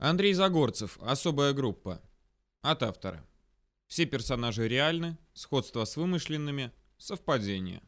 Андрей Загорцев. Особая группа. От автора. Все персонажи реальны, сходство с вымышленными, совпадение.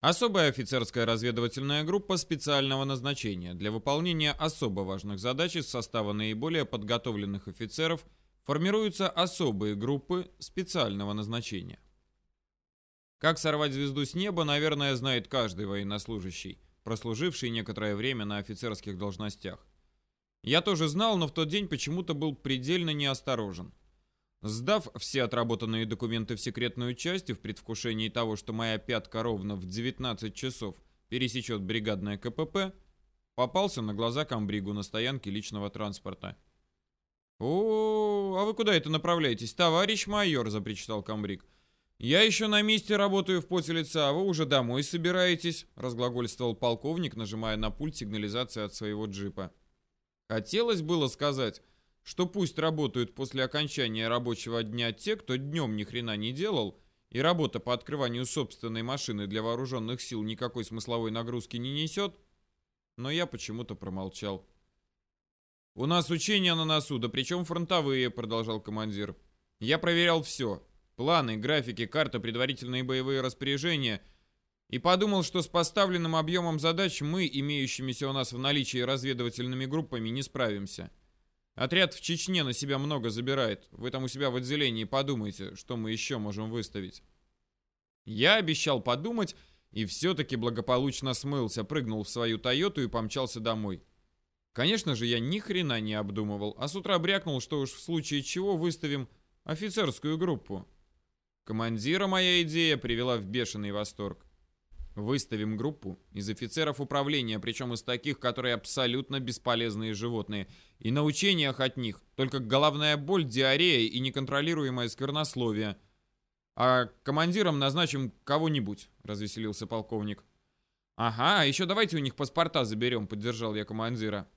Особая офицерская разведывательная группа специального назначения для выполнения особо важных задач из состава наиболее подготовленных офицеров формируются особые группы специального назначения. Как сорвать звезду с неба, наверное, знает каждый военнослужащий, прослуживший некоторое время на офицерских должностях. Я тоже знал, но в тот день почему-то был предельно неосторожен. Сдав все отработанные документы в секретную часть и в предвкушении того, что моя пятка ровно в 19 часов пересечет бригадное КПП, попался на глаза комбригу на стоянке личного транспорта. «О, а вы куда это направляетесь, товарищ майор?» – запричитал комбриг. «Я еще на месте работаю в поте лица, а вы уже домой собираетесь», – разглагольствовал полковник, нажимая на пульт сигнализации от своего джипа. Хотелось было сказать, что пусть работают после окончания рабочего дня те, кто днем ни хрена не делал, и работа по открыванию собственной машины для вооруженных сил никакой смысловой нагрузки не несет, но я почему-то промолчал. «У нас учения на носу, да причем фронтовые», — продолжал командир. «Я проверял все. Планы, графики, карта, предварительные боевые распоряжения — и подумал, что с поставленным объемом задач мы, имеющимися у нас в наличии разведывательными группами, не справимся. Отряд в Чечне на себя много забирает. Вы там у себя в отделении подумайте, что мы еще можем выставить. Я обещал подумать, и все-таки благополучно смылся, прыгнул в свою Тойоту и помчался домой. Конечно же, я ни хрена не обдумывал, а с утра брякнул, что уж в случае чего выставим офицерскую группу. Командира моя идея привела в бешеный восторг. Выставим группу из офицеров управления, причем из таких, которые абсолютно бесполезные животные. И на учениях от них только головная боль, диарея и неконтролируемое сквернословие. А командиром назначим кого-нибудь, развеселился полковник. Ага, а еще давайте у них паспорта заберем, поддержал я командира.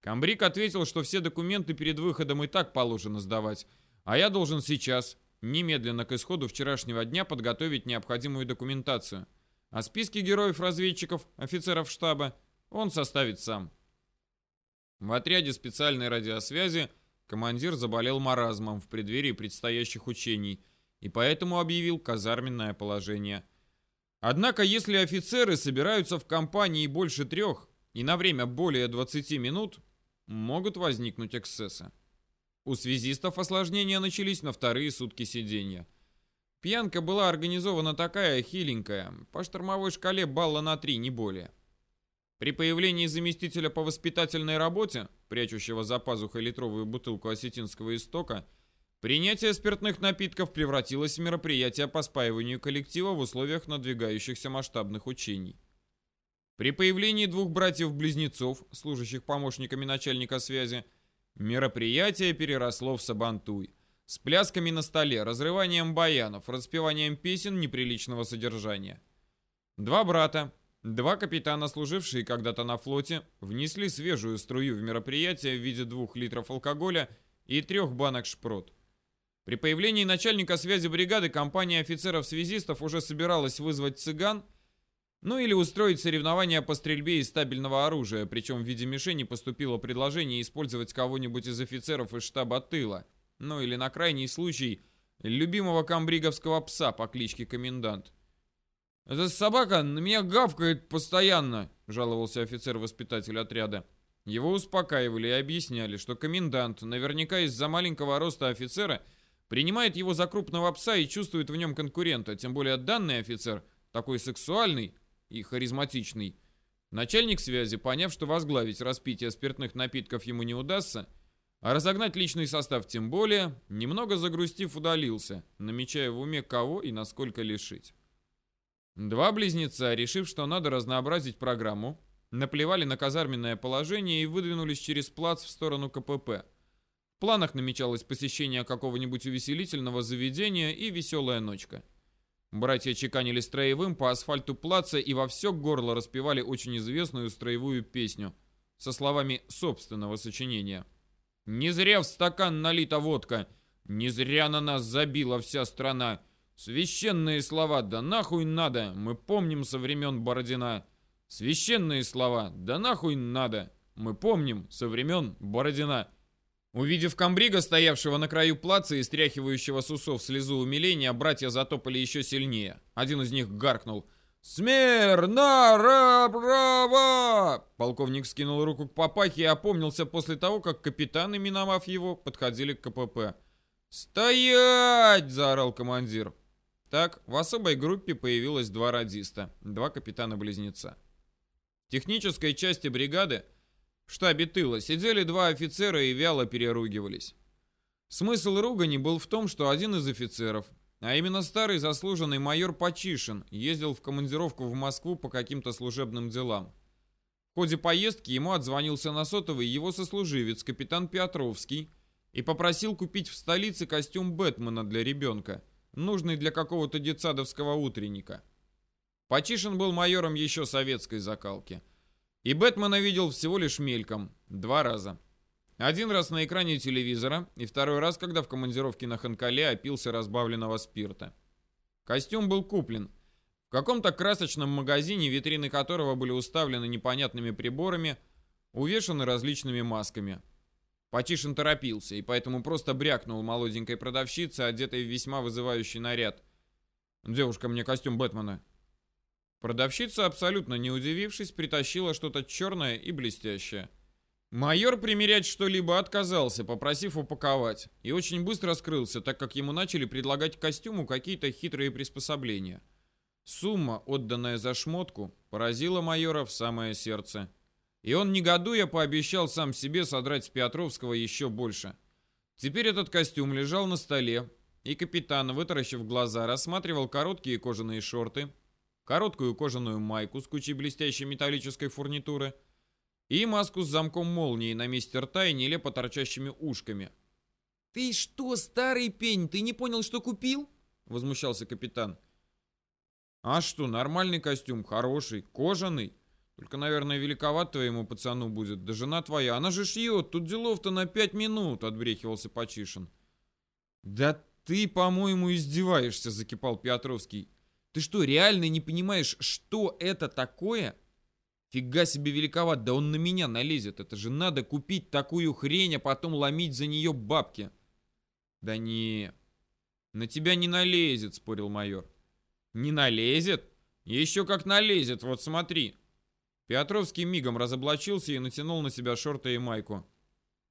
Камбрик ответил, что все документы перед выходом и так положено сдавать, а я должен сейчас, немедленно к исходу вчерашнего дня, подготовить необходимую документацию. А списки героев-разведчиков, офицеров штаба, он составит сам. В отряде специальной радиосвязи командир заболел маразмом в преддверии предстоящих учений и поэтому объявил казарменное положение. Однако, если офицеры собираются в компании больше трех и на время более 20 минут, могут возникнуть эксцессы. У связистов осложнения начались на вторые сутки сидения – Пьянка была организована такая хиленькая, по штормовой шкале балла на 3, не более. При появлении заместителя по воспитательной работе, прячущего за пазухой литровую бутылку осетинского истока, принятие спиртных напитков превратилось в мероприятие по спаиванию коллектива в условиях надвигающихся масштабных учений. При появлении двух братьев-близнецов, служащих помощниками начальника связи, мероприятие переросло в сабантуй с плясками на столе, разрыванием баянов, распеванием песен неприличного содержания. Два брата, два капитана, служившие когда-то на флоте, внесли свежую струю в мероприятие в виде двух литров алкоголя и трех банок шпрот. При появлении начальника связи бригады компания офицеров-связистов уже собиралась вызвать цыган, ну или устроить соревнования по стрельбе из стабильного оружия, причем в виде мишени поступило предложение использовать кого-нибудь из офицеров из штаба тыла – ну или на крайний случай любимого камбриговского пса по кличке Комендант. «Эта собака на меня гавкает постоянно», — жаловался офицер-воспитатель отряда. Его успокаивали и объясняли, что комендант, наверняка из-за маленького роста офицера, принимает его за крупного пса и чувствует в нем конкурента, тем более данный офицер такой сексуальный и харизматичный. Начальник связи, поняв, что возглавить распитие спиртных напитков ему не удастся, а разогнать личный состав тем более, немного загрустив, удалился, намечая в уме кого и насколько лишить. Два близнеца, решив, что надо разнообразить программу, наплевали на казарменное положение и выдвинулись через плац в сторону КПП. В планах намечалось посещение какого-нибудь увеселительного заведения и веселая ночка. Братья чеканили строевым по асфальту плаца и во все горло распевали очень известную строевую песню со словами собственного сочинения – не зря в стакан налита водка. Не зря на нас забила вся страна. Священные слова, да нахуй надо, мы помним со времен Бородина. Священные слова, да нахуй надо, Мы помним, со времен Бородина. Увидев комбрига, стоявшего на краю плаца и стряхивающего с усов слезу умиления, братья затопали еще сильнее. Один из них гаркнул «Смирно! Браво!» Полковник скинул руку к папахе и опомнился после того, как капитаны, миновав его, подходили к КПП. «Стоять!» – заорал командир. Так, в особой группе появилось два радиста, два капитана-близнеца. В технической части бригады в штабе тыла сидели два офицера и вяло переругивались. Смысл ругани был в том, что один из офицеров, а именно старый заслуженный майор Почишин, ездил в командировку в Москву по каким-то служебным делам. В ходе поездки ему отзвонился на сотовый его сослуживец, капитан Петровский, и попросил купить в столице костюм Бэтмена для ребенка, нужный для какого-то детсадовского утренника. Почишин был майором еще советской закалки – и Бэтмена видел всего лишь мельком. Два раза. Один раз на экране телевизора, и второй раз, когда в командировке на Ханкале опился разбавленного спирта. Костюм был куплен. В каком-то красочном магазине, витрины которого были уставлены непонятными приборами, увешаны различными масками. Потишин торопился, и поэтому просто брякнул молоденькой продавщице, одетой в весьма вызывающий наряд. «Девушка, мне костюм Бэтмена». Продавщица, абсолютно не удивившись, притащила что-то черное и блестящее. Майор примерять что-либо отказался, попросив упаковать, и очень быстро скрылся, так как ему начали предлагать костюму какие-то хитрые приспособления. Сумма, отданная за шмотку, поразила майора в самое сердце. И он, негодуя, пообещал сам себе содрать с Петровского еще больше. Теперь этот костюм лежал на столе, и капитан, вытаращив глаза, рассматривал короткие кожаные шорты, короткую кожаную майку с кучей блестящей металлической фурнитуры и маску с замком молнии на месте рта и нелепо торчащими ушками. «Ты что, старый пень, ты не понял, что купил?» — возмущался капитан. «А что, нормальный костюм, хороший, кожаный. Только, наверное, великоват твоему пацану будет. Да жена твоя, она же шьет, тут делов-то на пять минут», — отбрехивался Почишин. «Да ты, по-моему, издеваешься», — закипал Петровский. Ты что, реально не понимаешь, что это такое? Фига себе великоват, да он на меня налезет. Это же надо купить такую хрень, а потом ломить за нее бабки. Да не, на тебя не налезет, спорил майор. Не налезет? Еще как налезет, вот смотри. Петровский мигом разоблачился и натянул на себя шорты и майку.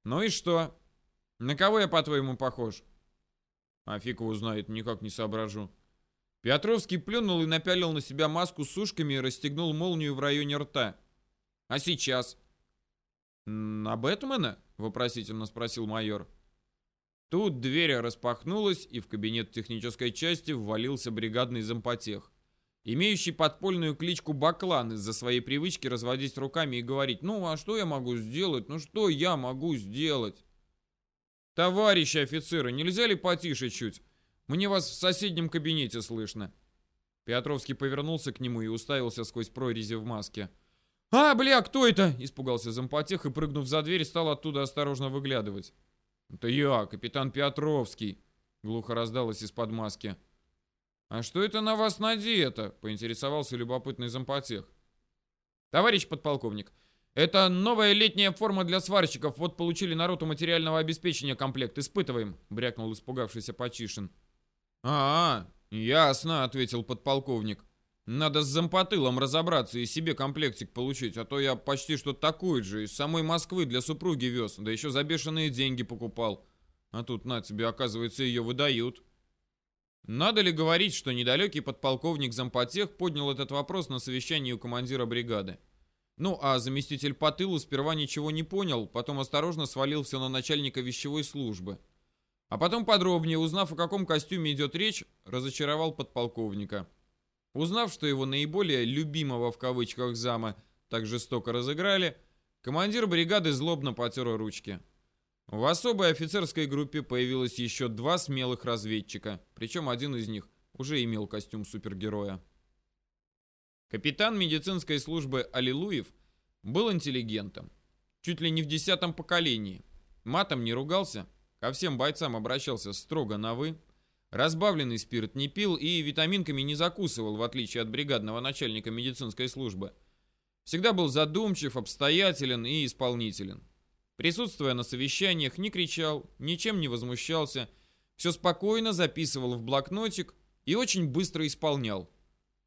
Ну и что? На кого я, по-твоему, похож? А фиг его знает, никак не соображу. Петровский плюнул и напялил на себя маску с ушками и расстегнул молнию в районе рта. «А сейчас?» «На Бэтмена?» — вопросительно спросил майор. Тут дверь распахнулась, и в кабинет технической части ввалился бригадный зампотех, имеющий подпольную кличку Баклан из-за своей привычки разводить руками и говорить «Ну, а что я могу сделать? Ну, что я могу сделать?» «Товарищи офицеры, нельзя ли потише чуть? Мне вас в соседнем кабинете слышно». Петровский повернулся к нему и уставился сквозь прорези в маске. «А, бля, кто это?» – испугался зампотех и, прыгнув за дверь, стал оттуда осторожно выглядывать. «Это я, капитан Петровский», – глухо раздалось из-под маски. «А что это на вас надето?» – поинтересовался любопытный зампотех. «Товарищ подполковник, это новая летняя форма для сварщиков. Вот получили народу материального обеспечения комплект. Испытываем», – брякнул испугавшийся Почишин. «А, ясно», — ответил подполковник. «Надо с зампотылом разобраться и себе комплектик получить, а то я почти что такой же, из самой Москвы для супруги вез, да еще за бешеные деньги покупал. А тут на тебе, оказывается, ее выдают». Надо ли говорить, что недалекий подполковник зампотех поднял этот вопрос на совещании у командира бригады? Ну, а заместитель по тылу сперва ничего не понял, потом осторожно свалил все на начальника вещевой службы. А потом подробнее, узнав, о каком костюме идет речь, разочаровал подполковника. Узнав, что его наиболее «любимого» в кавычках зама так жестоко разыграли, командир бригады злобно потер ручки. В особой офицерской группе появилось еще два смелых разведчика, причем один из них уже имел костюм супергероя. Капитан медицинской службы Аллилуев был интеллигентом, чуть ли не в десятом поколении. Матом не ругался, Ко всем бойцам обращался строго на «вы». Разбавленный спирт не пил и витаминками не закусывал, в отличие от бригадного начальника медицинской службы. Всегда был задумчив, обстоятелен и исполнителен. Присутствуя на совещаниях, не кричал, ничем не возмущался, все спокойно записывал в блокнотик и очень быстро исполнял.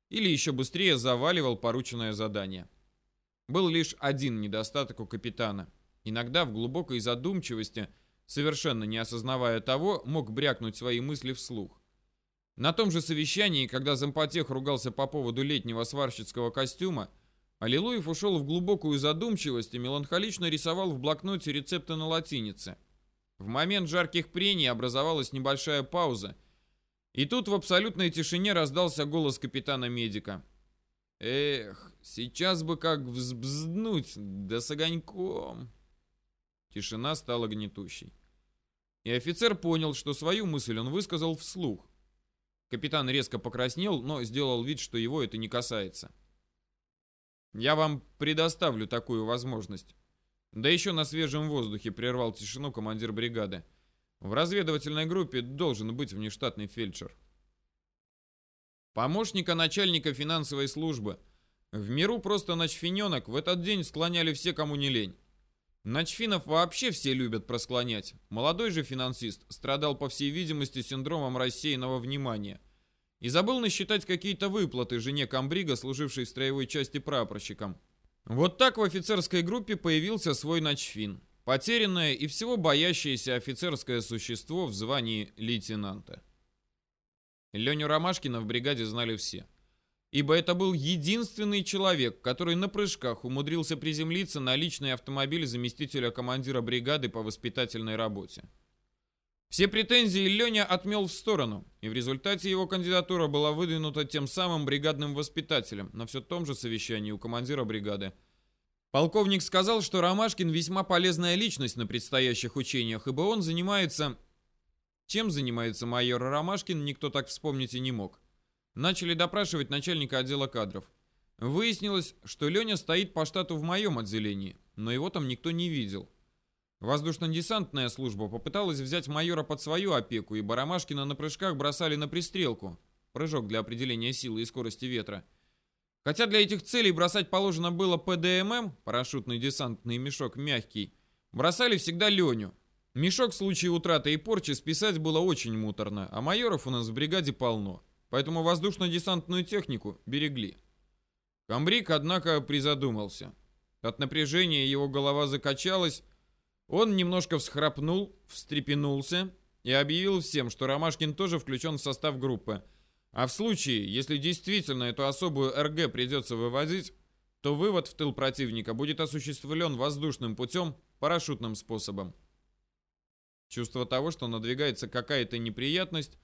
Или еще быстрее заваливал порученное задание. Был лишь один недостаток у капитана. Иногда в глубокой задумчивости, совершенно не осознавая того, мог брякнуть свои мысли вслух. На том же совещании, когда зампотех ругался по поводу летнего сварщицкого костюма, Аллилуев ушел в глубокую задумчивость и меланхолично рисовал в блокноте рецепты на латинице. В момент жарких прений образовалась небольшая пауза, и тут в абсолютной тишине раздался голос капитана-медика. «Эх, сейчас бы как взбзднуть, да с огоньком!» Тишина стала гнетущей. И офицер понял, что свою мысль он высказал вслух. Капитан резко покраснел, но сделал вид, что его это не касается. Я вам предоставлю такую возможность. Да еще на свежем воздухе прервал тишину командир бригады. В разведывательной группе должен быть внештатный фельдшер. Помощника начальника финансовой службы. В миру просто начфиненок в этот день склоняли все, кому не лень. Начфинов вообще все любят просклонять. Молодой же финансист страдал, по всей видимости, синдромом рассеянного внимания – и забыл насчитать какие-то выплаты жене комбрига, служившей в строевой части прапорщиком. Вот так в офицерской группе появился свой начфин. Потерянное и всего боящееся офицерское существо в звании лейтенанта. Леню Ромашкина в бригаде знали все. Ибо это был единственный человек, который на прыжках умудрился приземлиться на личный автомобиль заместителя командира бригады по воспитательной работе. Все претензии Леня отмел в сторону, и в результате его кандидатура была выдвинута тем самым бригадным воспитателем на все том же совещании у командира бригады. Полковник сказал, что Ромашкин весьма полезная личность на предстоящих учениях, ибо он занимается... Чем занимается майор Ромашкин, никто так вспомнить и не мог. Начали допрашивать начальника отдела кадров. Выяснилось, что Леня стоит по штату в моем отделении, но его там никто не видел. Воздушно-десантная служба попыталась взять майора под свою опеку, и Барамашкина на прыжках бросали на пристрелку. Прыжок для определения силы и скорости ветра. Хотя для этих целей бросать положено было ПДММ, парашютный десантный мешок мягкий, бросали всегда Леню. Мешок в случае утраты и порчи списать было очень муторно, а майоров у нас в бригаде полно, поэтому воздушно-десантную технику берегли. Камбрик, однако, призадумался. От напряжения его голова закачалась, он немножко всхрапнул, встрепенулся и объявил всем, что Ромашкин тоже включен в состав группы. А в случае, если действительно эту особую РГ придется вывозить, то вывод в тыл противника будет осуществлен воздушным путем, парашютным способом. Чувство того, что надвигается какая-то неприятность,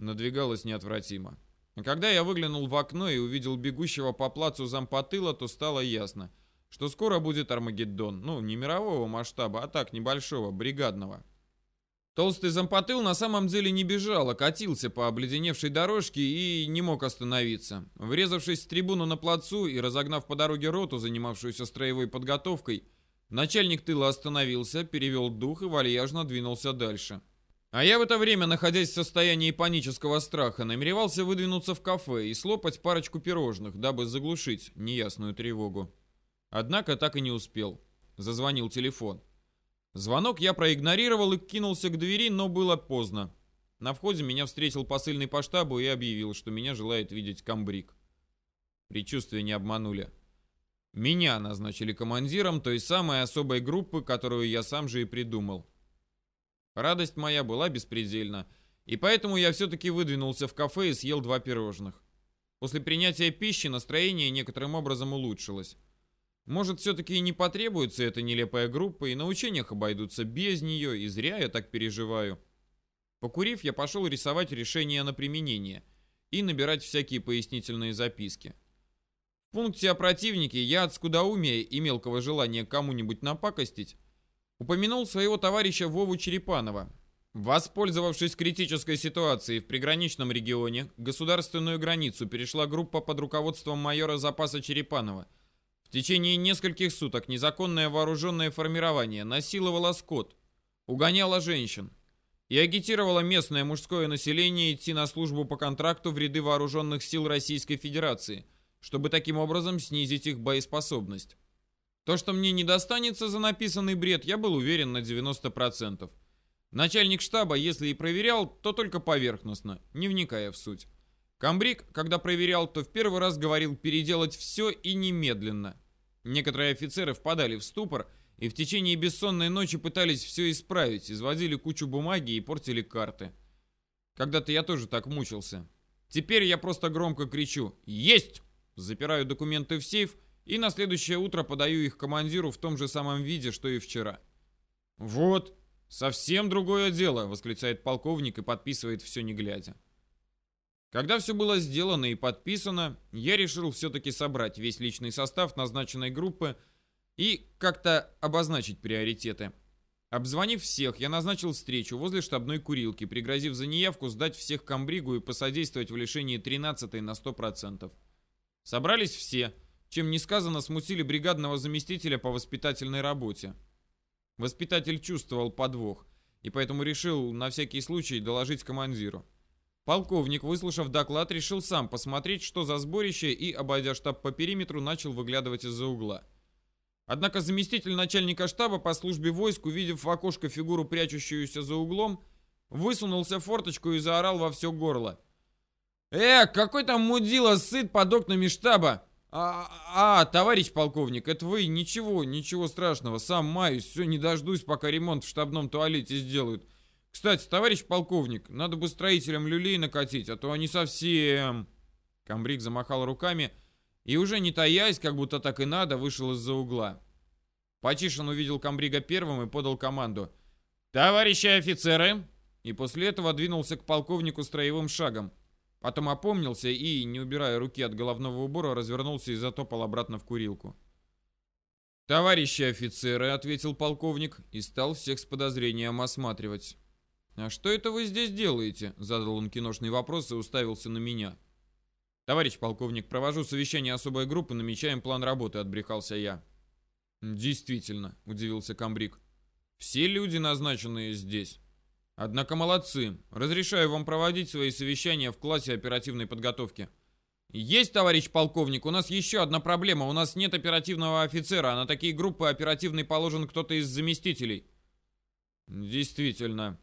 надвигалось неотвратимо. Когда я выглянул в окно и увидел бегущего по плацу зампотыла, то стало ясно что скоро будет Армагеддон. Ну, не мирового масштаба, а так, небольшого, бригадного. Толстый зампотыл на самом деле не бежал, а катился по обледеневшей дорожке и не мог остановиться. Врезавшись в трибуну на плацу и разогнав по дороге роту, занимавшуюся строевой подготовкой, начальник тыла остановился, перевел дух и вальяжно двинулся дальше. А я в это время, находясь в состоянии панического страха, намеревался выдвинуться в кафе и слопать парочку пирожных, дабы заглушить неясную тревогу. Однако так и не успел. Зазвонил телефон. Звонок я проигнорировал и кинулся к двери, но было поздно. На входе меня встретил посыльный по штабу и объявил, что меня желает видеть комбриг. Предчувствия не обманули. Меня назначили командиром той самой особой группы, которую я сам же и придумал. Радость моя была беспредельна, и поэтому я все-таки выдвинулся в кафе и съел два пирожных. После принятия пищи настроение некоторым образом улучшилось. Может, все-таки и не потребуется эта нелепая группа, и на учениях обойдутся без нее, и зря я так переживаю. Покурив, я пошел рисовать решение на применение и набирать всякие пояснительные записки. В пункте о противнике я от скудоумия и мелкого желания кому-нибудь напакостить упомянул своего товарища Вову Черепанова. Воспользовавшись критической ситуацией в приграничном регионе, государственную границу перешла группа под руководством майора запаса Черепанова – в течение нескольких суток незаконное вооруженное формирование насиловало скот, угоняло женщин и агитировало местное мужское население идти на службу по контракту в ряды вооруженных сил Российской Федерации, чтобы таким образом снизить их боеспособность. То, что мне не достанется за написанный бред, я был уверен на 90%. Начальник штаба, если и проверял, то только поверхностно, не вникая в суть. Камбрик, когда проверял, то в первый раз говорил переделать все и немедленно. Некоторые офицеры впадали в ступор и в течение бессонной ночи пытались все исправить, изводили кучу бумаги и портили карты. Когда-то я тоже так мучился. Теперь я просто громко кричу «Есть!», запираю документы в сейф и на следующее утро подаю их командиру в том же самом виде, что и вчера. «Вот, совсем другое дело!» — восклицает полковник и подписывает все не глядя. Когда все было сделано и подписано, я решил все-таки собрать весь личный состав назначенной группы и как-то обозначить приоритеты. Обзвонив всех, я назначил встречу возле штабной курилки, пригрозив за неявку сдать всех комбригу и посодействовать в лишении 13 на 100%. Собрались все, чем несказанно смутили бригадного заместителя по воспитательной работе. Воспитатель чувствовал подвох, и поэтому решил на всякий случай доложить командиру. Полковник, выслушав доклад, решил сам посмотреть, что за сборище, и, обойдя штаб по периметру, начал выглядывать из-за угла. Однако заместитель начальника штаба по службе войск, увидев в окошко фигуру, прячущуюся за углом, высунулся в форточку и заорал во все горло. «Э, какой там мудила сыт под окнами штаба! А, а, товарищ полковник, это вы? Ничего, ничего страшного, сам маюсь, все, не дождусь, пока ремонт в штабном туалете сделают. Кстати, товарищ полковник, надо бы строителям люлей накатить, а то они совсем...» Камбрик замахал руками и уже не таясь, как будто так и надо, вышел из-за угла. Почишин увидел комбрига первым и подал команду. «Товарищи офицеры!» И после этого двинулся к полковнику строевым шагом. Потом опомнился и, не убирая руки от головного убора, развернулся и затопал обратно в курилку. «Товарищи офицеры!» — ответил полковник и стал всех с подозрением осматривать. «А что это вы здесь делаете?» — задал он киношный вопрос и уставился на меня. «Товарищ полковник, провожу совещание особой группы, намечаем план работы», — отбрехался я. «Действительно», — удивился комбриг. «Все люди, назначенные здесь. Однако молодцы. Разрешаю вам проводить свои совещания в классе оперативной подготовки». «Есть, товарищ полковник, у нас еще одна проблема. У нас нет оперативного офицера, а на такие группы оперативный положен кто-то из заместителей». «Действительно»,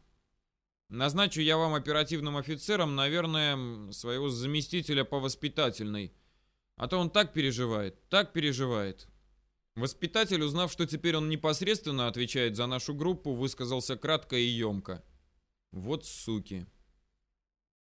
Назначу я вам оперативным офицером, наверное, своего заместителя по воспитательной. А то он так переживает, так переживает. Воспитатель, узнав, что теперь он непосредственно отвечает за нашу группу, высказался кратко и емко. Вот суки.